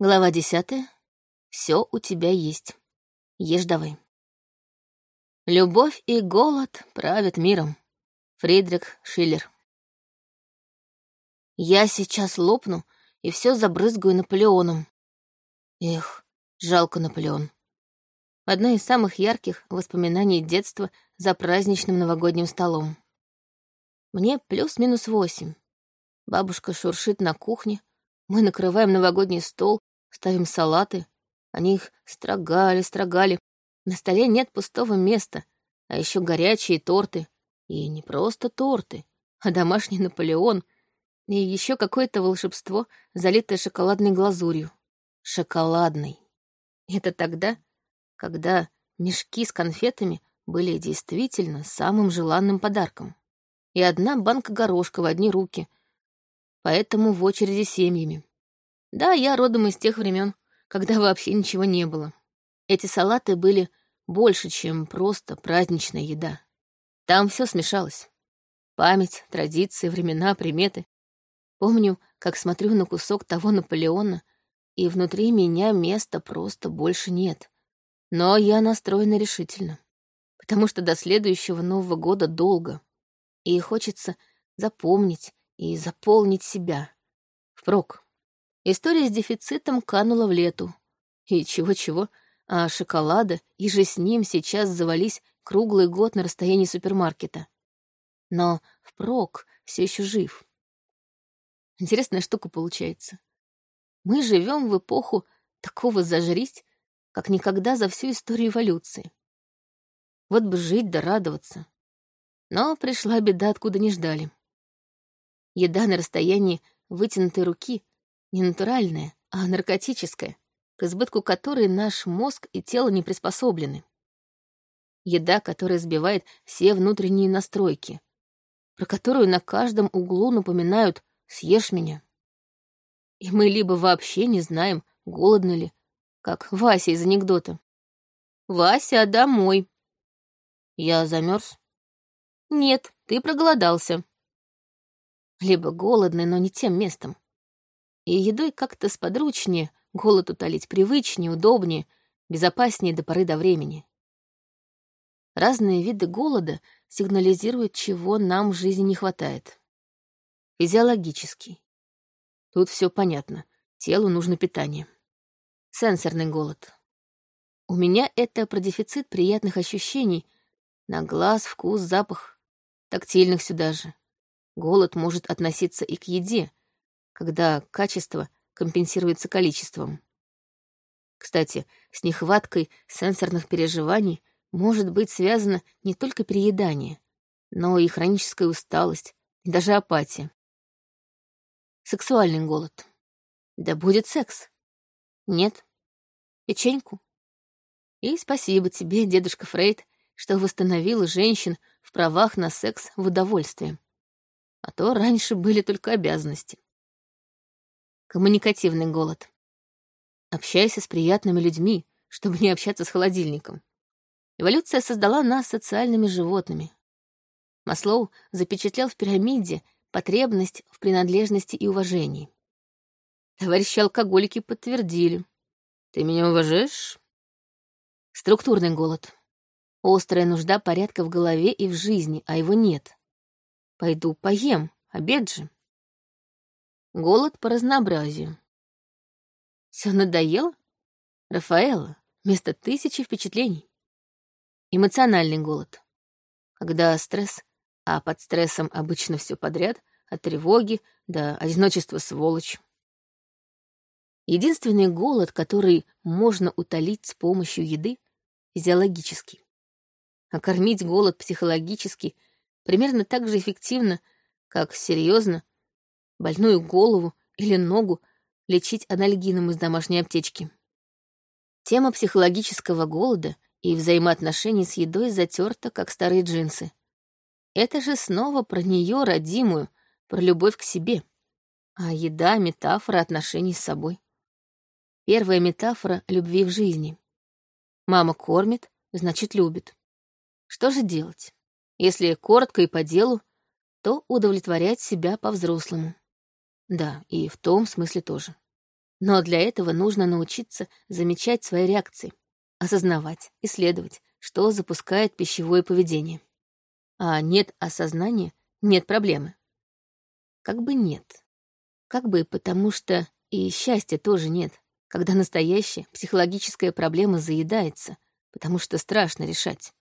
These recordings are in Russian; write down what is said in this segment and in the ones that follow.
Глава десятая. Все у тебя есть. Ешь давай. Любовь и голод правят миром. Фридрих Шиллер. Я сейчас лопну и все забрызгаю Наполеоном. Эх, жалко Наполеон. Одно из самых ярких воспоминаний детства за праздничным новогодним столом. Мне плюс-минус восемь. Бабушка шуршит на кухне, мы накрываем новогодний стол, ставим салаты. Они их строгали, строгали. На столе нет пустого места, а еще горячие торты. И не просто торты, а домашний Наполеон. И еще какое-то волшебство, залитое шоколадной глазурью. Шоколадной. Это тогда, когда мешки с конфетами были действительно самым желанным подарком. И одна банка горошка в одни руки, поэтому в очереди семьями. Да, я родом из тех времен, когда вообще ничего не было. Эти салаты были больше, чем просто праздничная еда. Там все смешалось. Память, традиции, времена, приметы. Помню, как смотрю на кусок того Наполеона, и внутри меня места просто больше нет. Но я настроена решительно, потому что до следующего Нового года долго, и хочется запомнить и заполнить себя. Впрок. История с дефицитом канула в лету. И чего-чего, а шоколада и же с ним сейчас завались круглый год на расстоянии супермаркета. Но впрок все еще жив. Интересная штука получается. Мы живем в эпоху такого зажрись, как никогда за всю историю эволюции. Вот бы жить да радоваться. Но пришла беда, откуда не ждали. Еда на расстоянии вытянутой руки не натуральная, а наркотическая, к избытку которой наш мозг и тело не приспособлены. Еда, которая сбивает все внутренние настройки, про которую на каждом углу напоминают «съешь меня». И мы либо вообще не знаем, голодны ли, как Вася из анекдота. «Вася, домой!» Я замерз. «Нет, ты проголодался». Либо голодный, но не тем местом и едой как-то сподручнее, голод утолить привычнее, удобнее, безопаснее до поры до времени. Разные виды голода сигнализируют, чего нам в жизни не хватает. Физиологический. Тут все понятно. Телу нужно питание. Сенсорный голод. У меня это про дефицит приятных ощущений на глаз, вкус, запах, тактильных сюда же. Голод может относиться и к еде, когда качество компенсируется количеством. Кстати, с нехваткой сенсорных переживаний может быть связано не только переедание, но и хроническая усталость, и даже апатия. Сексуальный голод. Да будет секс. Нет. Печеньку. И спасибо тебе, дедушка Фрейд, что восстановила женщин в правах на секс в удовольствие. А то раньше были только обязанности. Коммуникативный голод. Общайся с приятными людьми, чтобы не общаться с холодильником. Эволюция создала нас социальными животными. Маслоу запечатлел в пирамиде потребность в принадлежности и уважении. Товарищи алкоголики подтвердили. Ты меня уважаешь? Структурный голод. Острая нужда порядка в голове и в жизни, а его нет. Пойду поем, обед же. Голод по разнообразию. Все надоело? Рафаэла, вместо тысячи впечатлений. Эмоциональный голод. Когда стресс, а под стрессом обычно все подряд, от тревоги до одиночества сволочь. Единственный голод, который можно утолить с помощью еды, физиологический. А кормить голод психологически примерно так же эффективно, как серьезно больную голову или ногу лечить анальгином из домашней аптечки. Тема психологического голода и взаимоотношений с едой затерта, как старые джинсы. Это же снова про нее родимую, про любовь к себе. А еда — метафора отношений с собой. Первая метафора любви в жизни. Мама кормит, значит, любит. Что же делать? Если коротко и по делу, то удовлетворять себя по-взрослому. Да, и в том смысле тоже. Но для этого нужно научиться замечать свои реакции, осознавать, исследовать, что запускает пищевое поведение. А нет осознания — нет проблемы. Как бы нет. Как бы потому что и счастья тоже нет, когда настоящая психологическая проблема заедается, потому что страшно решать.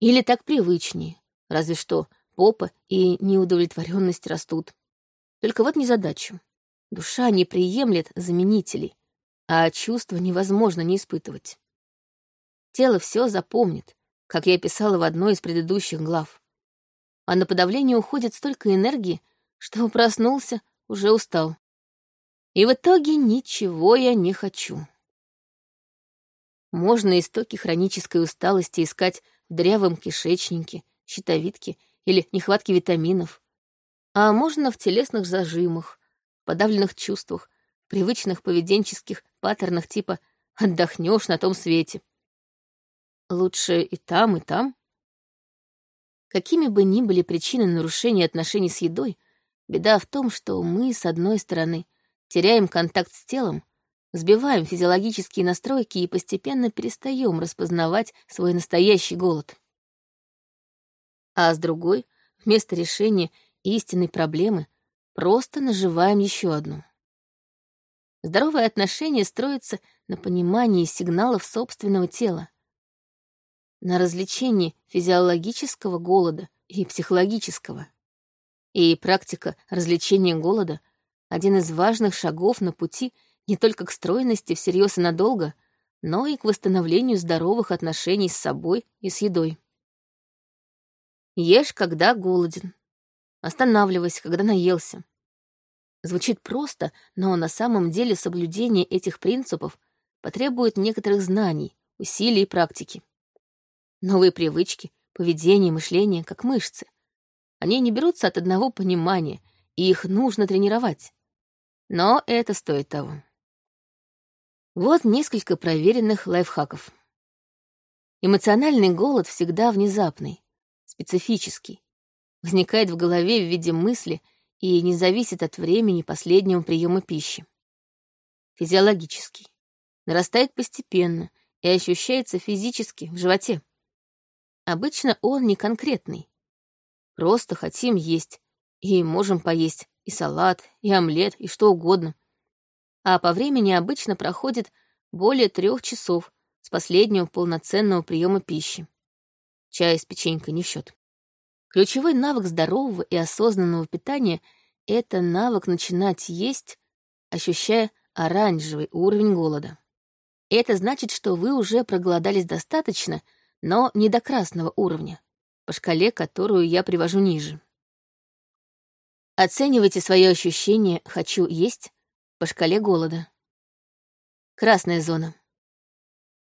Или так привычнее, разве что попа и неудовлетворенность растут. Только вот незадачу. Душа не приемлет заменителей, а чувства невозможно не испытывать. Тело все запомнит, как я писала в одной из предыдущих глав. А на подавление уходит столько энергии, что проснулся, уже устал. И в итоге ничего я не хочу. Можно истоки хронической усталости искать в дрявом кишечнике, щитовидке или нехватке витаминов, а можно в телесных зажимах, подавленных чувствах, привычных поведенческих паттернах типа «отдохнешь на том свете». Лучше и там, и там. Какими бы ни были причины нарушения отношений с едой, беда в том, что мы, с одной стороны, теряем контакт с телом, сбиваем физиологические настройки и постепенно перестаем распознавать свой настоящий голод. А с другой, вместо решения истинной проблемы, просто наживаем еще одну. Здоровое отношение строится на понимании сигналов собственного тела, на развлечении физиологического голода и психологического. И практика развлечения голода — один из важных шагов на пути не только к стройности всерьез и надолго, но и к восстановлению здоровых отношений с собой и с едой. Ешь, когда голоден. Останавливайся, когда наелся. Звучит просто, но на самом деле соблюдение этих принципов потребует некоторых знаний, усилий и практики. Новые привычки, поведение, мышление, как мышцы. Они не берутся от одного понимания, и их нужно тренировать. Но это стоит того. Вот несколько проверенных лайфхаков. Эмоциональный голод всегда внезапный, специфический, возникает в голове в виде мысли и не зависит от времени последнего приема пищи. Физиологический. Нарастает постепенно и ощущается физически в животе. Обычно он не конкретный. Просто хотим есть, и можем поесть и салат, и омлет, и что угодно. А по времени обычно проходит более трех часов с последнего полноценного приема пищи. Чай с печенькой не в счет. Ключевой навык здорового и осознанного питания — это навык начинать есть, ощущая оранжевый уровень голода. Это значит, что вы уже проголодались достаточно — но не до красного уровня, по шкале, которую я привожу ниже. Оценивайте свои ощущения «хочу есть» по шкале голода. Красная зона.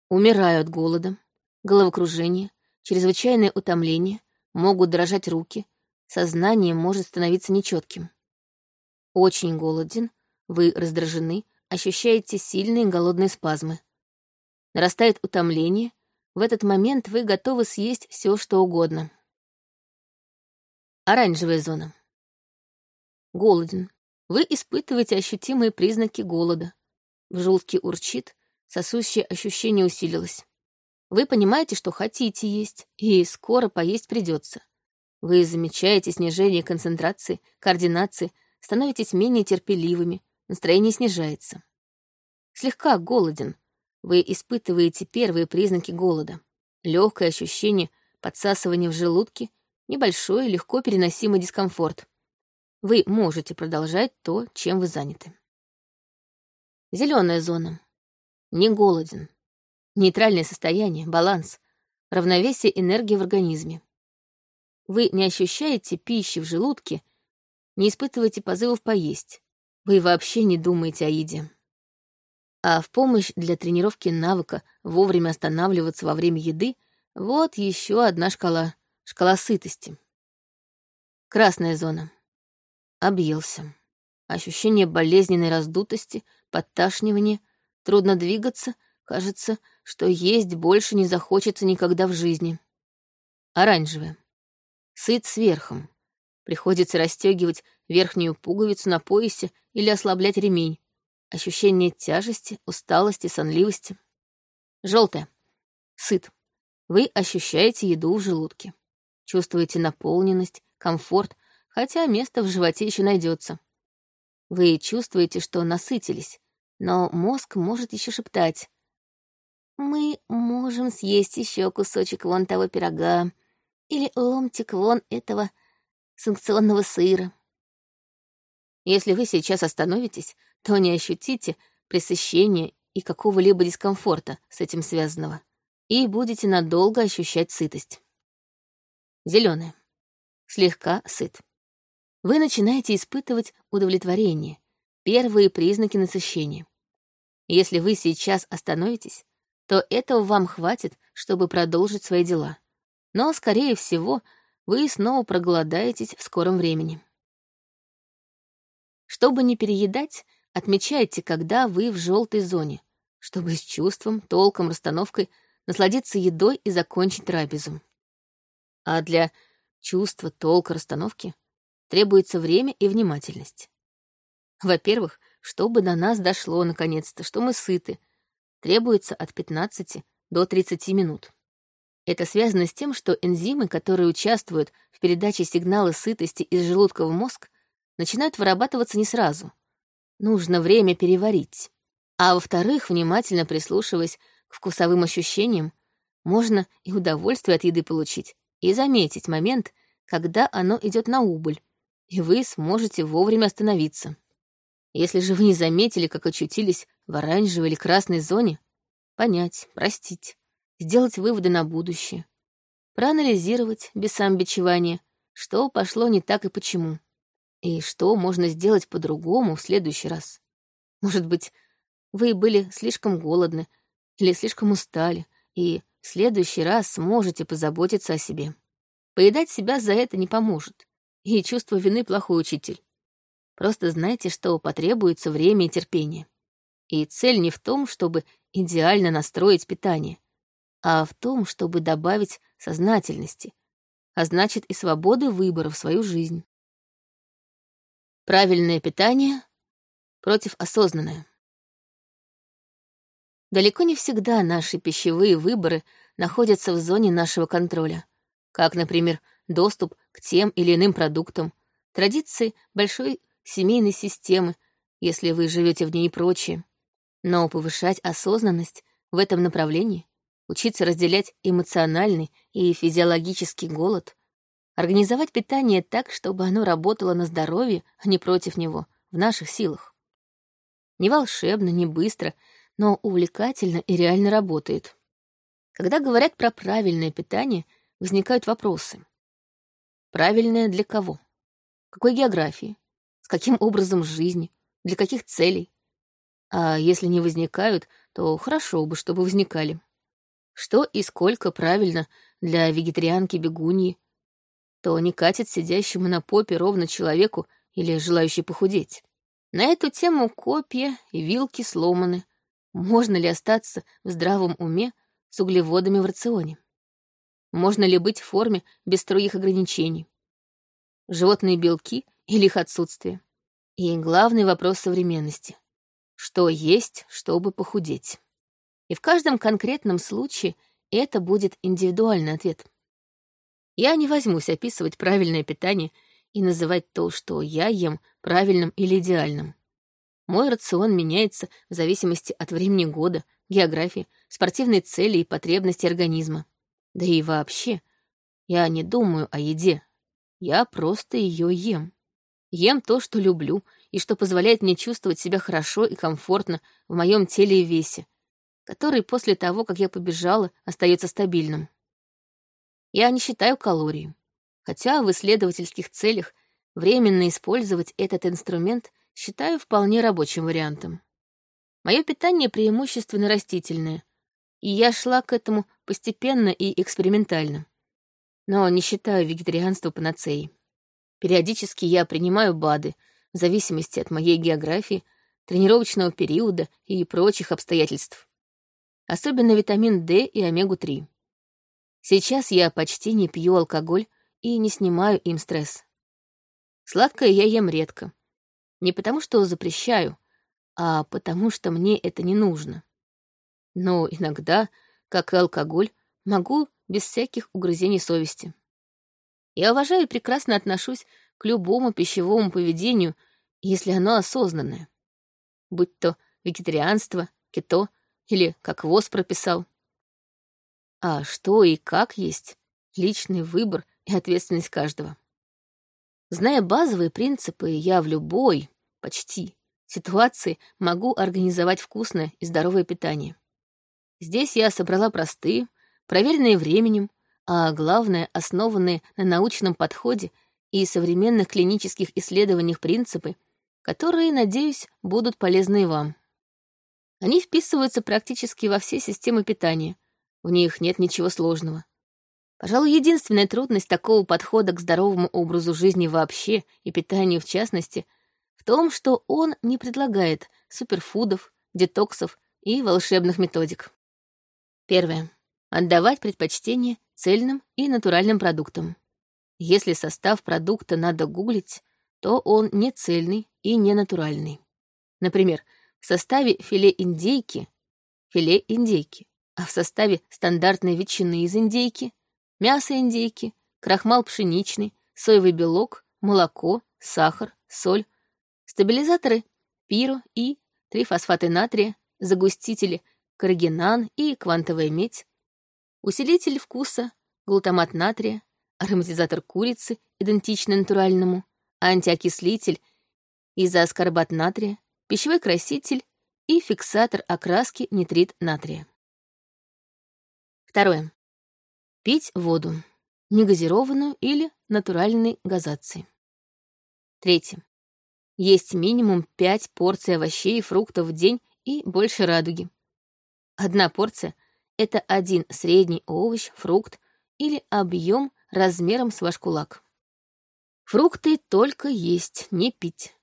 Умираю от голода, головокружение, чрезвычайное утомление, могут дрожать руки, сознание может становиться нечетким. Очень голоден, вы раздражены, ощущаете сильные голодные спазмы. Нарастает утомление, в этот момент вы готовы съесть все, что угодно. Оранжевая зона. Голоден. Вы испытываете ощутимые признаки голода. В желудке урчит, сосущее ощущение усилилось. Вы понимаете, что хотите есть, и скоро поесть придется. Вы замечаете снижение концентрации, координации, становитесь менее терпеливыми, настроение снижается. Слегка голоден, вы испытываете первые признаки голода. Легкое ощущение подсасывания в желудке, небольшой, легко переносимый дискомфорт. Вы можете продолжать то, чем вы заняты. Зеленая зона. Не голоден. Нейтральное состояние, баланс, равновесие энергии в организме. Вы не ощущаете пищи в желудке, не испытываете позывов поесть. Вы вообще не думаете о еде. А в помощь для тренировки навыка вовремя останавливаться во время еды вот еще одна шкала — шкала сытости. Красная зона. Объелся. Ощущение болезненной раздутости, подташнивания, трудно двигаться, кажется, что есть больше не захочется никогда в жизни. Оранжевая. Сыт сверхом. Приходится расстегивать верхнюю пуговицу на поясе или ослаблять ремень, ощущение тяжести, усталости, сонливости. Желтое. Сыт. Вы ощущаете еду в желудке. Чувствуете наполненность, комфорт, хотя место в животе еще найдется. Вы чувствуете, что насытились, но мозг может еще шептать. «Мы можем съесть еще кусочек вон того пирога или ломтик вон этого санкционного сыра». Если вы сейчас остановитесь, то не ощутите пресыщения и какого-либо дискомфорта с этим связанного, и будете надолго ощущать сытость. Зеленое. Слегка сыт. Вы начинаете испытывать удовлетворение, первые признаки насыщения. Если вы сейчас остановитесь, то этого вам хватит, чтобы продолжить свои дела. Но, скорее всего, вы снова проголодаетесь в скором времени. Чтобы не переедать, отмечайте, когда вы в желтой зоне, чтобы с чувством, толком, расстановкой насладиться едой и закончить трапезу. А для чувства, толка, расстановки требуется время и внимательность. Во-первых, чтобы до нас дошло наконец-то, что мы сыты, требуется от 15 до 30 минут. Это связано с тем, что энзимы, которые участвуют в передаче сигнала сытости из желудка в мозг, начинают вырабатываться не сразу. Нужно время переварить. А во-вторых, внимательно прислушиваясь к вкусовым ощущениям, можно и удовольствие от еды получить, и заметить момент, когда оно идет на убыль, и вы сможете вовремя остановиться. Если же вы не заметили, как очутились в оранжевой или красной зоне, понять, простить, сделать выводы на будущее, проанализировать без самобичевания, что пошло не так и почему. И что можно сделать по-другому в следующий раз? Может быть, вы были слишком голодны или слишком устали, и в следующий раз сможете позаботиться о себе. Поедать себя за это не поможет. И чувство вины — плохой учитель. Просто знайте, что потребуется время и терпение. И цель не в том, чтобы идеально настроить питание, а в том, чтобы добавить сознательности, а значит и свободы выбора в свою жизнь. Правильное питание против осознанное. Далеко не всегда наши пищевые выборы находятся в зоне нашего контроля, как, например, доступ к тем или иным продуктам, традиции большой семейной системы, если вы живете в ней и прочее. Но повышать осознанность в этом направлении, учиться разделять эмоциональный и физиологический голод — Организовать питание так, чтобы оно работало на здоровье, а не против него, в наших силах. Не волшебно, не быстро, но увлекательно и реально работает. Когда говорят про правильное питание, возникают вопросы. Правильное для кого? Какой географии? С каким образом жизни? Для каких целей? А если не возникают, то хорошо бы, чтобы возникали. Что и сколько правильно для вегетарианки-бегуньи, то не катит сидящему на попе ровно человеку или желающий похудеть. На эту тему копья и вилки сломаны. Можно ли остаться в здравом уме с углеводами в рационе? Можно ли быть в форме без строгих ограничений? Животные белки или их отсутствие? И главный вопрос современности. Что есть, чтобы похудеть? И в каждом конкретном случае это будет индивидуальный ответ. Я не возьмусь описывать правильное питание и называть то, что я ем, правильным или идеальным. Мой рацион меняется в зависимости от времени года, географии, спортивной цели и потребностей организма. Да и вообще, я не думаю о еде. Я просто ее ем. Ем то, что люблю, и что позволяет мне чувствовать себя хорошо и комфортно в моем теле и весе, который после того, как я побежала, остается стабильным. Я не считаю калории. Хотя в исследовательских целях временно использовать этот инструмент считаю вполне рабочим вариантом. Мое питание преимущественно растительное, и я шла к этому постепенно и экспериментально. Но не считаю вегетарианство панацеей. Периодически я принимаю БАДы, в зависимости от моей географии, тренировочного периода и прочих обстоятельств. Особенно витамин D и омегу-3. Сейчас я почти не пью алкоголь и не снимаю им стресс. Сладкое я ем редко. Не потому что запрещаю, а потому что мне это не нужно. Но иногда, как и алкоголь, могу без всяких угрызений совести. Я уважаю и прекрасно отношусь к любому пищевому поведению, если оно осознанное. Будь то вегетарианство, кето или как ВОЗ прописал. А что и как есть — личный выбор и ответственность каждого. Зная базовые принципы, я в любой, почти, ситуации могу организовать вкусное и здоровое питание. Здесь я собрала простые, проверенные временем, а главное, основанные на научном подходе и современных клинических исследованиях принципы, которые, надеюсь, будут полезны и вам. Они вписываются практически во все системы питания, в них нет ничего сложного. Пожалуй, единственная трудность такого подхода к здоровому образу жизни вообще и питанию в частности в том, что он не предлагает суперфудов, детоксов и волшебных методик. Первое. Отдавать предпочтение цельным и натуральным продуктам. Если состав продукта надо гуглить, то он не цельный и не натуральный. Например, в составе филе индейки — филе индейки, а в составе стандартной ветчины из индейки — мясо индейки, крахмал пшеничный, соевый белок, молоко, сахар, соль, стабилизаторы пиро и трифосфаты натрия, загустители карагинан и квантовая медь, усилитель вкуса, глутамат натрия, ароматизатор курицы, идентичный натуральному, антиокислитель, изоаскорбат натрия, пищевой краситель и фиксатор окраски нитрит натрия. Второе. Пить воду, негазированную или натуральной газации. Третье. Есть минимум 5 порций овощей и фруктов в день и больше радуги. Одна порция — это один средний овощ, фрукт или объем размером с ваш кулак. Фрукты только есть, не пить.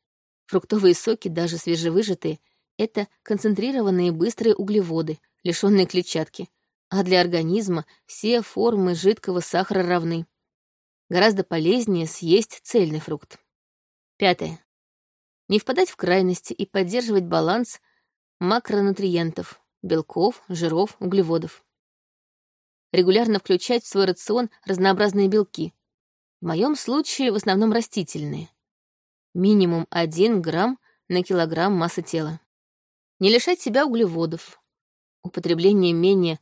Фруктовые соки, даже свежевыжатые, это концентрированные быстрые углеводы, лишенные клетчатки, а для организма все формы жидкого сахара равны. Гораздо полезнее съесть цельный фрукт. Пятое. Не впадать в крайности и поддерживать баланс макронутриентов, белков, жиров, углеводов. Регулярно включать в свой рацион разнообразные белки. В моем случае в основном растительные. Минимум 1 грамм на килограмм массы тела. Не лишать себя углеводов. Употребление менее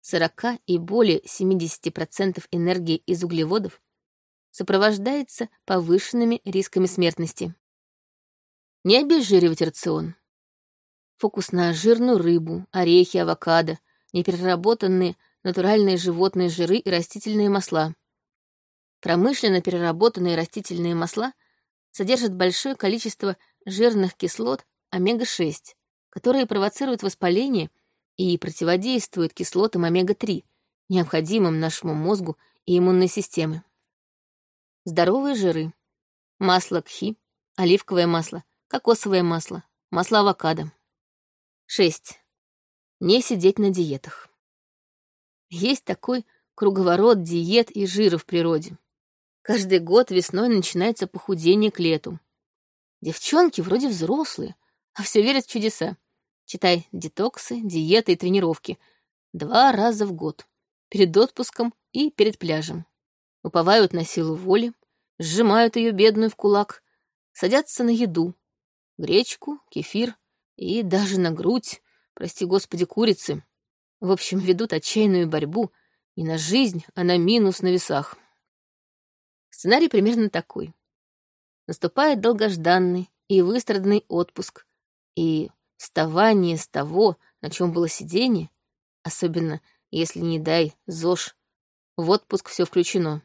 40 и более 70% энергии из углеводов сопровождается повышенными рисками смертности. Не обезжиривать рацион. Фокус на жирную рыбу, орехи, авокадо, непереработанные натуральные животные жиры и растительные масла. Промышленно переработанные растительные масла содержат большое количество жирных кислот омега-6, которые провоцируют воспаление и противодействуют кислотам омега-3, необходимым нашему мозгу и иммунной системе. Здоровые жиры. Масло кхи, оливковое масло, кокосовое масло, масло авокадо. 6. Не сидеть на диетах. Есть такой круговорот диет и жира в природе. Каждый год весной начинается похудение к лету. Девчонки вроде взрослые, а все верят в чудеса. Читай детоксы, диеты и тренировки. Два раза в год. Перед отпуском и перед пляжем. Уповают на силу воли, сжимают ее бедную в кулак, садятся на еду. Гречку, кефир, и даже на грудь, прости господи, курицы. В общем, ведут отчаянную борьбу не на жизнь, а на минус на весах. Сценарий примерно такой. Наступает долгожданный и выстраданный отпуск, и вставание с того, на чем было сидение, особенно если, не дай, ЗОЖ, в отпуск все включено.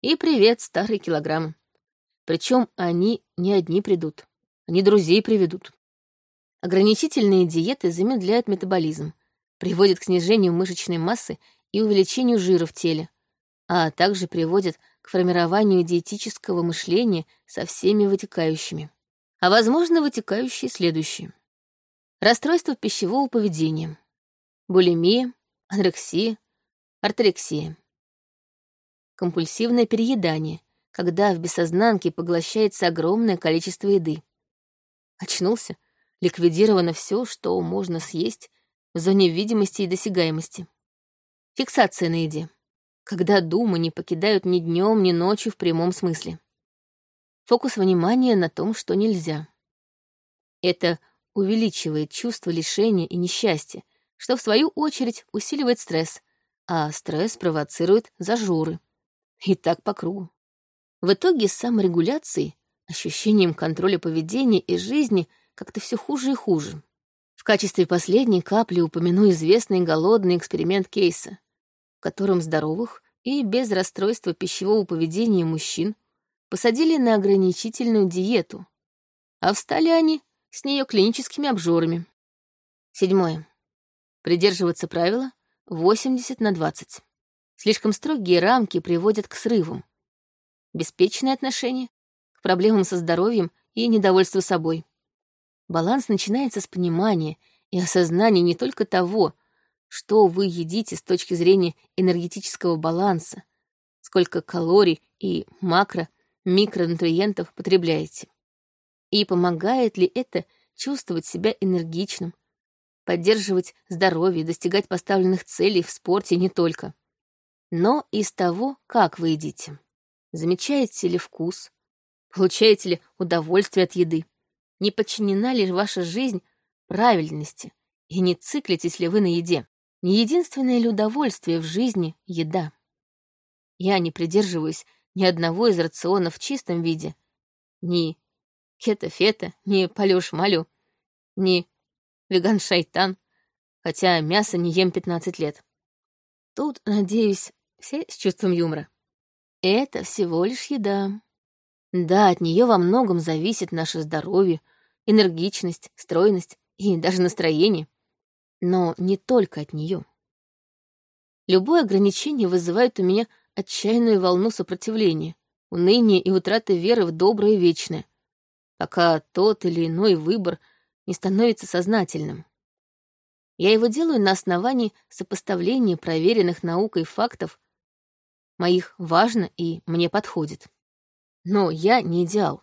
И привет, старые килограммы. Причем они не одни придут. Они друзей приведут. Ограничительные диеты замедляют метаболизм, приводят к снижению мышечной массы и увеличению жира в теле, а также приводят к формированию диетического мышления со всеми вытекающими. А возможно, вытекающие следующие. Расстройство пищевого поведения, булимия, анорексия, орторексия. Компульсивное переедание, когда в бессознанке поглощается огромное количество еды Очнулся, ликвидировано все, что можно съесть в зоне видимости и досягаемости. Фиксация на еде. Когда думы не покидают ни днем, ни ночью в прямом смысле. Фокус внимания на том, что нельзя. Это увеличивает чувство лишения и несчастья, что в свою очередь усиливает стресс, а стресс провоцирует зажоры. И так по кругу. В итоге саморегуляцией, ощущением контроля поведения и жизни как-то все хуже и хуже. В качестве последней капли упомяну известный голодный эксперимент Кейса, в котором здоровых и без расстройства пищевого поведения мужчин посадили на ограничительную диету, а встали они с нее клиническими обжорами. Седьмое. Придерживаться правила 80 на 20. Слишком строгие рамки приводят к срывам. Беспечное отношение к проблемам со здоровьем и недовольство собой. Баланс начинается с понимания и осознания не только того, что вы едите с точки зрения энергетического баланса, сколько калорий и макро, микронутриентов потребляете. И помогает ли это чувствовать себя энергичным, поддерживать здоровье, достигать поставленных целей в спорте не только, но из того, как вы едите. Замечаете ли вкус? Получаете ли удовольствие от еды? Не подчинена ли ваша жизнь правильности? И не циклитесь ли вы на еде? Не единственное ли удовольствие в жизни — еда? Я не придерживаюсь ни одного из рационов в чистом виде, ни кето-фета, ни палёш-малю, ни веган-шайтан, хотя мясо не ем 15 лет. Тут, надеюсь, все с чувством юмора. Это всего лишь еда. Да, от нее во многом зависит наше здоровье, энергичность, стройность и даже настроение. Но не только от нее. Любое ограничение вызывает у меня отчаянную волну сопротивления, уныния и утраты веры в доброе и вечное, пока тот или иной выбор не становится сознательным. Я его делаю на основании сопоставления проверенных наукой фактов, моих важно и мне подходит. Но я не идеал.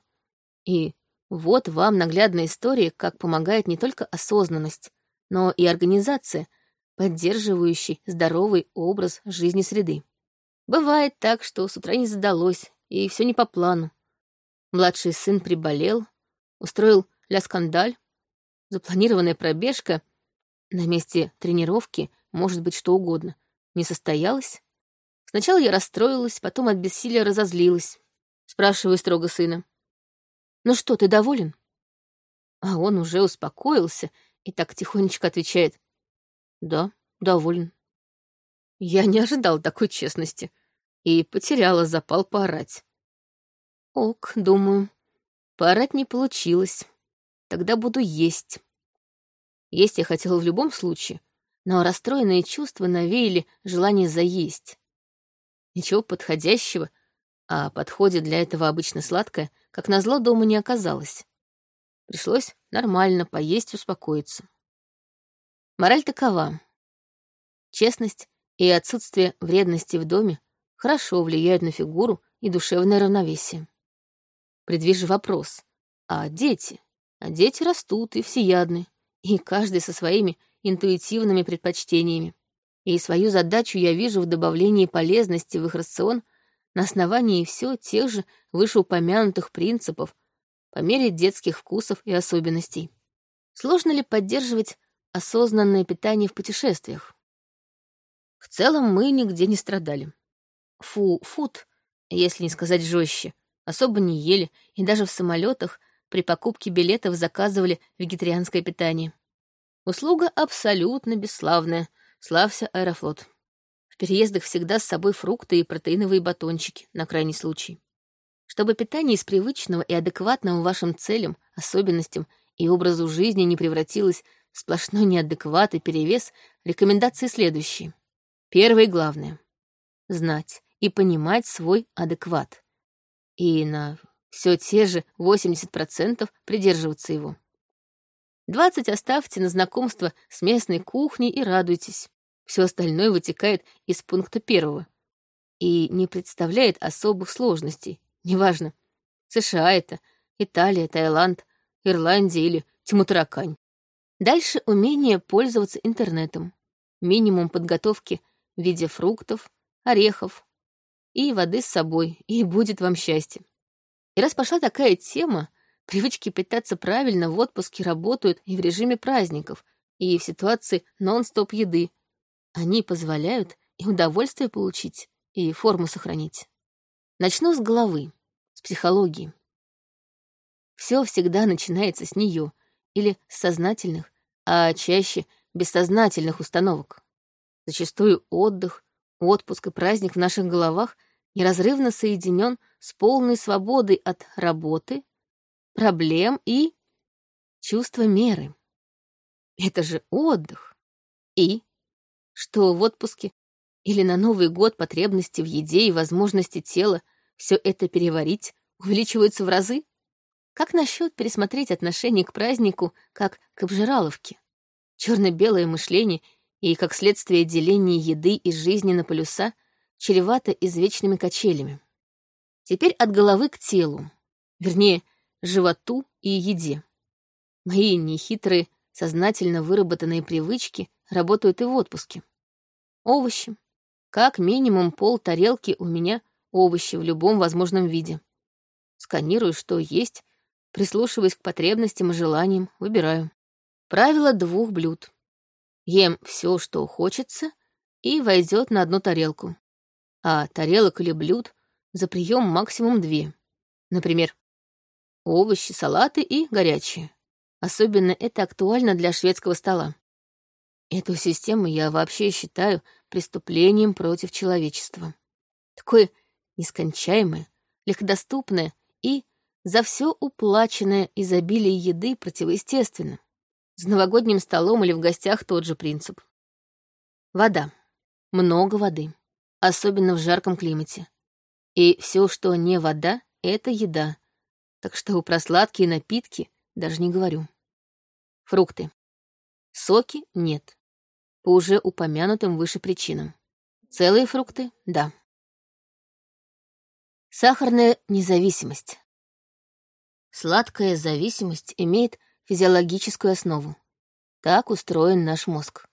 И вот вам наглядная история, как помогает не только осознанность, но и организация, поддерживающий здоровый образ жизни среды. Бывает так, что с утра не задалось, и все не по плану. Младший сын приболел, устроил ля-скандаль, запланированная пробежка, на месте тренировки может быть что угодно, не состоялась. Сначала я расстроилась, потом от бессилия разозлилась. Спрашиваю строго сына. «Ну что, ты доволен?» А он уже успокоился и так тихонечко отвечает. «Да, доволен». Я не ожидал такой честности и потеряла запал поорать. Ок, думаю, поорать не получилось. Тогда буду есть. Есть я хотела в любом случае, но расстроенные чувства навеяли желание заесть. Ничего подходящего, а подходит для этого обычно сладкое, как назло дома не оказалось. Пришлось нормально поесть, успокоиться. Мораль такова. Честность и отсутствие вредности в доме хорошо влияют на фигуру и душевное равновесие. Предвижу вопрос. А дети? А дети растут и всеядны, и каждый со своими интуитивными предпочтениями. И свою задачу я вижу в добавлении полезности в их рацион на основании все тех же вышеупомянутых принципов по мере детских вкусов и особенностей. Сложно ли поддерживать осознанное питание в путешествиях? В целом мы нигде не страдали. Фу, фуд, если не сказать жестче, особо не ели, и даже в самолетах при покупке билетов заказывали вегетарианское питание. Услуга абсолютно бесславная, славься Аэрофлот. В переездах всегда с собой фрукты и протеиновые батончики, на крайний случай. Чтобы питание из привычного и адекватного вашим целям, особенностям и образу жизни не превратилось в сплошной неадекват и перевес, рекомендации следующие. Первое и главное — знать и понимать свой адекват. И на все те же 80% придерживаться его. 20 оставьте на знакомство с местной кухней и радуйтесь. Все остальное вытекает из пункта первого и не представляет особых сложностей. Неважно, США это, Италия, Таиланд, Ирландия или Тимутаракань. Дальше умение пользоваться интернетом. Минимум подготовки в виде фруктов, орехов и воды с собой, и будет вам счастье. И раз пошла такая тема, привычки питаться правильно в отпуске работают и в режиме праздников, и в ситуации нон-стоп еды. Они позволяют и удовольствие получить, и форму сохранить. Начну с головы, с психологии. Все всегда начинается с нее или с сознательных, а чаще бессознательных установок. Зачастую отдых, отпуск и праздник в наших головах неразрывно соединен с полной свободой от работы, проблем и чувства меры. Это же отдых. И что в отпуске или на Новый год потребности в еде и возможности тела все это переварить увеличиваются в разы? Как насчет пересмотреть отношение к празднику как к обжираловке? Черно-белое мышление и, как следствие деления еды и жизни на полюса, чревато извечными качелями. Теперь от головы к телу, вернее, животу и еде. Мои нехитрые, сознательно выработанные привычки работают и в отпуске. Овощи. Как минимум пол тарелки у меня овощи в любом возможном виде. Сканирую, что есть, прислушиваясь к потребностям и желаниям, выбираю. Правило двух блюд. Ем все, что хочется, и войдет на одну тарелку. А тарелок или блюд за прием максимум две. Например, овощи, салаты и горячие. Особенно это актуально для шведского стола. Эту систему я вообще считаю преступлением против человечества. Такое нескончаемое, легкодоступное и за все уплаченное изобилие еды противоестественно. За новогодним столом или в гостях тот же принцип. Вода. Много воды. Особенно в жарком климате. И все, что не вода, — это еда. Так что про сладкие напитки даже не говорю. Фрукты. Соки — нет. По уже упомянутым выше причинам. Целые фрукты — да. Сахарная независимость. Сладкая зависимость имеет физиологическую основу. Так устроен наш мозг.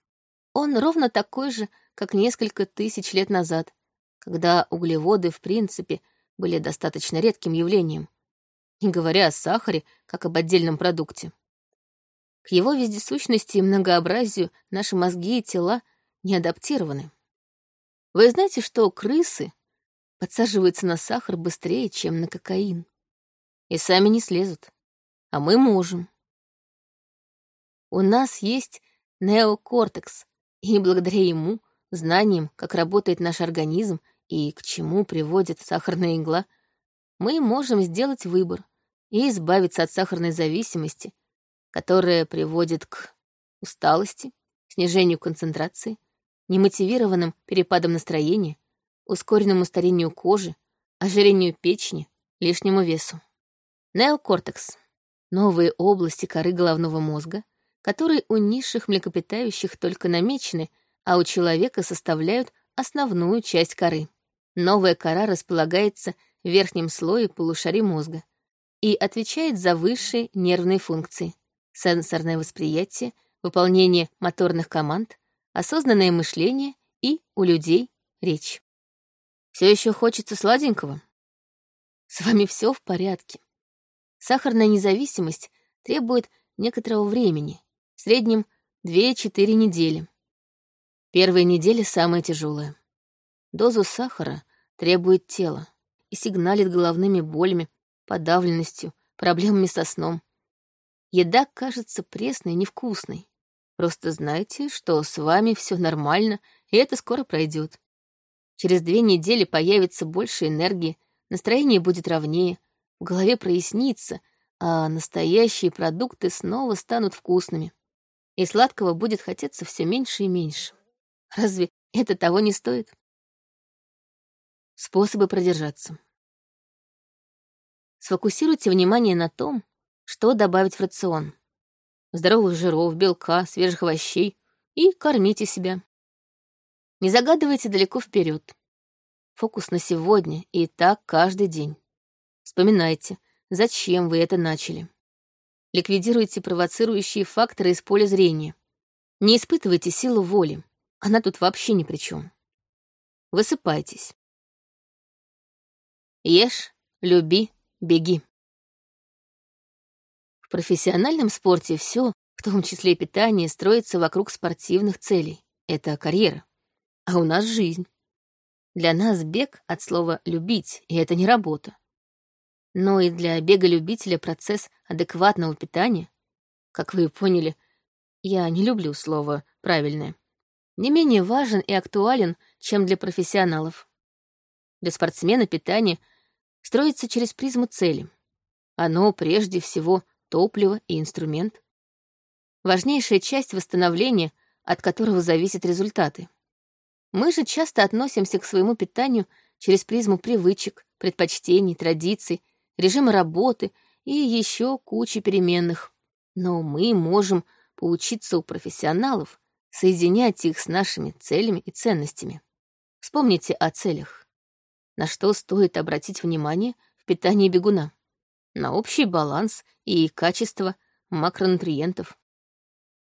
Он ровно такой же, как несколько тысяч лет назад, когда углеводы, в принципе, были достаточно редким явлением, не говоря о сахаре, как об отдельном продукте. К его вездесущности и многообразию наши мозги и тела не адаптированы. Вы знаете, что крысы подсаживаются на сахар быстрее, чем на кокаин и сами не слезут. А мы можем. У нас есть неокортекс, и благодаря ему, знаниям, как работает наш организм и к чему приводит сахарная игла, мы можем сделать выбор и избавиться от сахарной зависимости, которая приводит к усталости, снижению концентрации, немотивированным перепадам настроения, ускоренному старению кожи, ожирению печени, лишнему весу. Неокортекс — новые области коры головного мозга, которые у низших млекопитающих только намечены, а у человека составляют основную часть коры. Новая кора располагается в верхнем слое полушарий мозга и отвечает за высшие нервные функции — сенсорное восприятие, выполнение моторных команд, осознанное мышление и, у людей, речь. Все еще хочется сладенького? С вами все в порядке. Сахарная независимость требует некоторого времени, в среднем 2-4 недели. Первая неделя самая тяжелая. Дозу сахара требует тело и сигналит головными болями, подавленностью, проблемами со сном. Еда кажется пресной невкусной. Просто знайте, что с вами все нормально, и это скоро пройдет. Через две недели появится больше энергии, настроение будет ровнее, в голове прояснится, а настоящие продукты снова станут вкусными. И сладкого будет хотеться все меньше и меньше. Разве это того не стоит? Способы продержаться. Сфокусируйте внимание на том, что добавить в рацион. Здоровых жиров, белка, свежих овощей и кормите себя. Не загадывайте далеко вперед. Фокус на сегодня и так каждый день. Вспоминайте, зачем вы это начали. Ликвидируйте провоцирующие факторы из поля зрения. Не испытывайте силу воли. Она тут вообще ни при чем. Высыпайтесь. Ешь, люби, беги. Профессиональном спорте все, в том числе питание, строится вокруг спортивных целей. Это карьера. А у нас жизнь. Для нас бег от слова «любить», и это не работа. Но и для бега-любителя процесс адекватного питания, как вы поняли, я не люблю слово «правильное», не менее важен и актуален, чем для профессионалов. Для спортсмена питание строится через призму цели. Оно прежде всего топливо и инструмент. Важнейшая часть восстановления, от которого зависят результаты. Мы же часто относимся к своему питанию через призму привычек, предпочтений, традиций, режима работы и еще кучи переменных. Но мы можем поучиться у профессионалов соединять их с нашими целями и ценностями. Вспомните о целях. На что стоит обратить внимание в питании бегуна? На общий баланс и качество макронутриентов.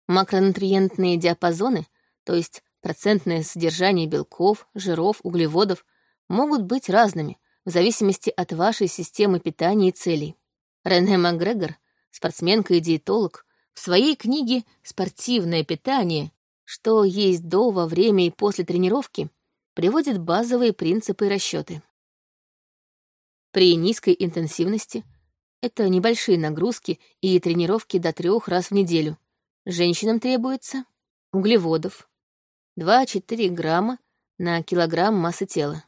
Макронутриентные диапазоны, то есть процентное содержание белков, жиров, углеводов, могут быть разными в зависимости от вашей системы питания и целей. Рене Макгрегор, спортсменка и диетолог, в своей книге «Спортивное питание. Что есть до, во время и после тренировки» приводит базовые принципы и расчеты. При низкой интенсивности это небольшие нагрузки и тренировки до трех раз в неделю. Женщинам требуется углеводов 2-4 грамма на килограмм массы тела,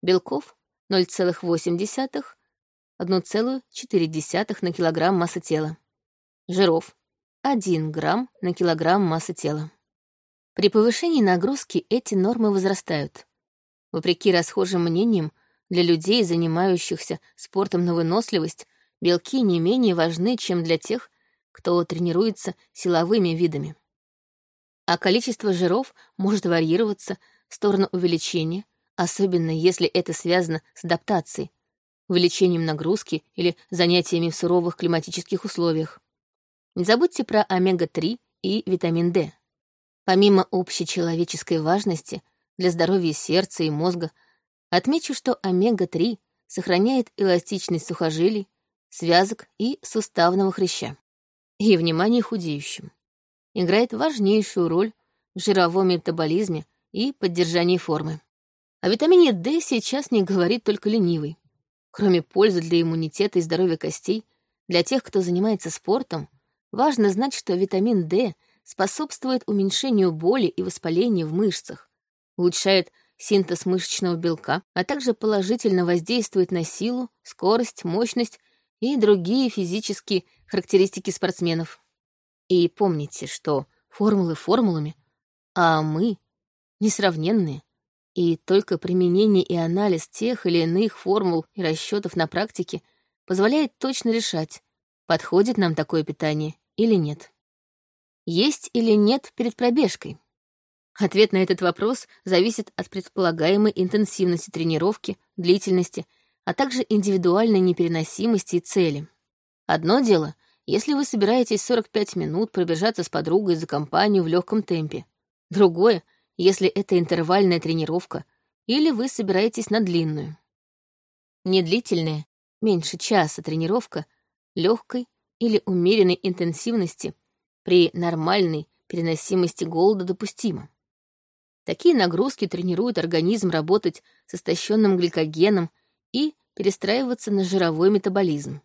белков 0,8 1,4 на килограмм массы тела, жиров 1 грамм на килограмм массы тела. При повышении нагрузки эти нормы возрастают. Вопреки расхожим мнениям, для людей, занимающихся спортом на выносливость, белки не менее важны, чем для тех, кто тренируется силовыми видами. А количество жиров может варьироваться в сторону увеличения, особенно если это связано с адаптацией, увеличением нагрузки или занятиями в суровых климатических условиях. Не забудьте про омега-3 и витамин D. Помимо общечеловеческой важности для здоровья сердца и мозга, отмечу, что омега-3 сохраняет эластичность сухожилий, связок и суставного хряща. И, внимание, худеющим. Играет важнейшую роль в жировом метаболизме и поддержании формы. О витамине D сейчас не говорит только ленивый. Кроме пользы для иммунитета и здоровья костей, для тех, кто занимается спортом, Важно знать, что витамин D способствует уменьшению боли и воспаления в мышцах, улучшает синтез мышечного белка, а также положительно воздействует на силу, скорость, мощность и другие физические характеристики спортсменов. И помните, что формулы формулами, а мы несравненные, и только применение и анализ тех или иных формул и расчетов на практике позволяет точно решать, подходит нам такое питание или нет. Есть или нет перед пробежкой? Ответ на этот вопрос зависит от предполагаемой интенсивности тренировки, длительности, а также индивидуальной непереносимости и цели. Одно дело, если вы собираетесь 45 минут пробежаться с подругой за компанию в легком темпе. Другое, если это интервальная тренировка, или вы собираетесь на длинную. Недлительная, меньше часа тренировка, легкой, или умеренной интенсивности при нормальной переносимости голода допустимо. Такие нагрузки тренируют организм работать с истощенным гликогеном и перестраиваться на жировой метаболизм.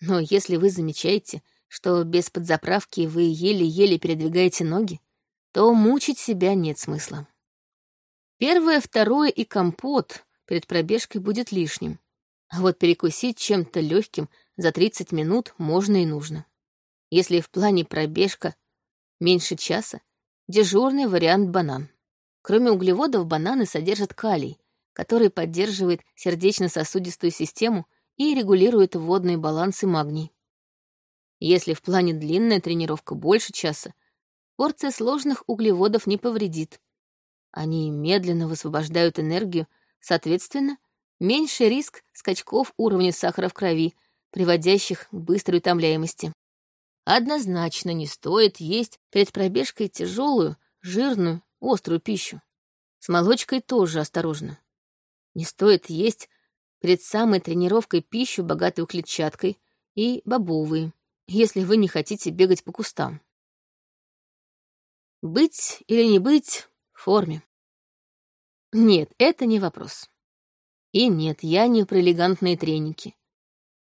Но если вы замечаете, что без подзаправки вы еле-еле передвигаете ноги, то мучить себя нет смысла. Первое, второе и компот перед пробежкой будет лишним. А вот перекусить чем-то легким за 30 минут можно и нужно. Если в плане пробежка меньше часа, дежурный вариант банан. Кроме углеводов, бананы содержат калий, который поддерживает сердечно-сосудистую систему и регулирует водные балансы магний. Если в плане длинная тренировка больше часа, порция сложных углеводов не повредит. Они медленно высвобождают энергию, соответственно, меньше риск скачков уровня сахара в крови, приводящих к быстрой утомляемости. однозначно не стоит есть перед пробежкой тяжелую, жирную, острую пищу. С молочкой тоже осторожно. Не стоит есть перед самой тренировкой пищу, богатую клетчаткой, и бобовые, если вы не хотите бегать по кустам. Быть или не быть в форме. Нет, это не вопрос. И нет, я не про элегантные треники.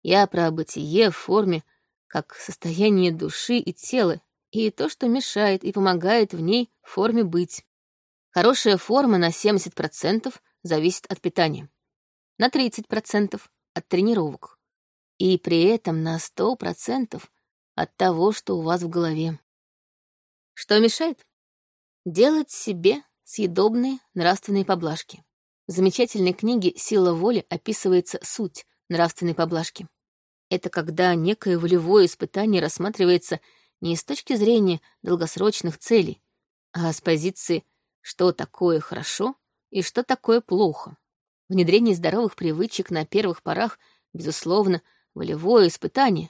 Я про бытие в форме, как состояние души и тела, и то, что мешает и помогает в ней форме быть. Хорошая форма на 70% зависит от питания, на 30% от тренировок, и при этом на 100% от того, что у вас в голове. Что мешает? Делать себе съедобные нравственные поблажки. В замечательной книге «Сила воли» описывается суть нравственной поблажки. Это когда некое волевое испытание рассматривается не с точки зрения долгосрочных целей, а с позиции «что такое хорошо и что такое плохо». Внедрение здоровых привычек на первых порах, безусловно, волевое испытание.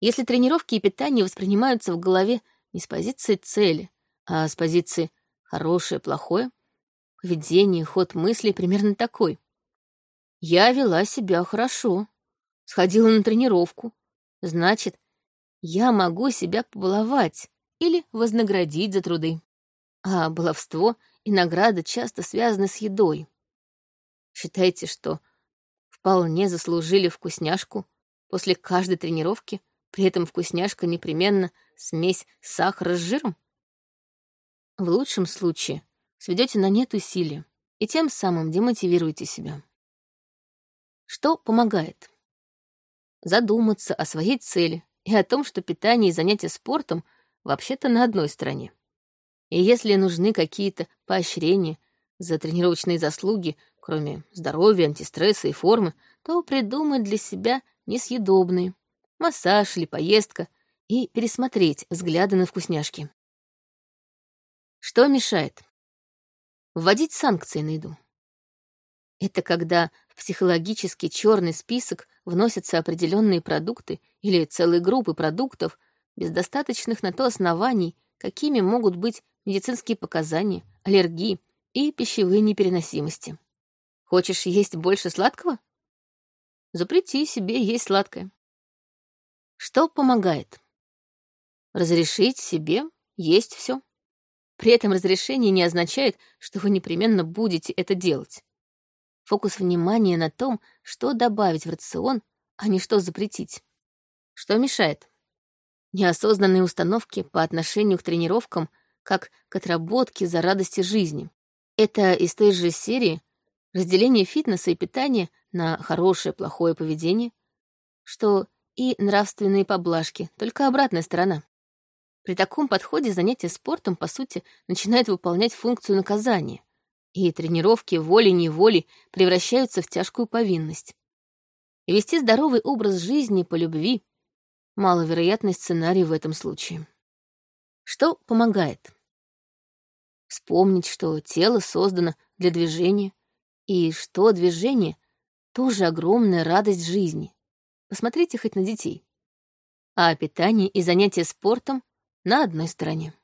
Если тренировки и питание воспринимаются в голове не с позиции цели, а с позиции Хорошее, плохое. Поведение, ход мысли примерно такой. Я вела себя хорошо. Сходила на тренировку. Значит, я могу себя побаловать или вознаградить за труды. А баловство и награда часто связаны с едой. Считайте, что вполне заслужили вкусняшку после каждой тренировки, при этом вкусняшка непременно смесь сахара с жиром? В лучшем случае сведете на нет усилия и тем самым демотивируете себя. Что помогает? Задуматься о своей цели и о том, что питание и занятия спортом вообще-то на одной стороне. И если нужны какие-то поощрения за тренировочные заслуги, кроме здоровья, антистресса и формы, то придумать для себя несъедобные, массаж или поездка, и пересмотреть взгляды на вкусняшки. Что мешает? Вводить санкции на еду. Это когда в психологический черный список вносятся определенные продукты или целые группы продуктов без достаточных на то оснований, какими могут быть медицинские показания, аллергии и пищевые непереносимости. Хочешь есть больше сладкого? Запрети себе есть сладкое. Что помогает? Разрешить себе есть все. При этом разрешение не означает, что вы непременно будете это делать. Фокус внимания на том, что добавить в рацион, а не что запретить. Что мешает? Неосознанные установки по отношению к тренировкам, как к отработке за радости жизни. Это из той же серии разделение фитнеса и питания на хорошее, плохое поведение, что и нравственные поблажки, только обратная сторона. При таком подходе занятие спортом, по сути, начинает выполнять функцию наказания, и тренировки волей-неволей превращаются в тяжкую повинность. И вести здоровый образ жизни по любви — маловероятный сценарий в этом случае. Что помогает? Вспомнить, что тело создано для движения, и что движение — тоже огромная радость жизни. Посмотрите хоть на детей. А питание и занятия спортом на одной стороне.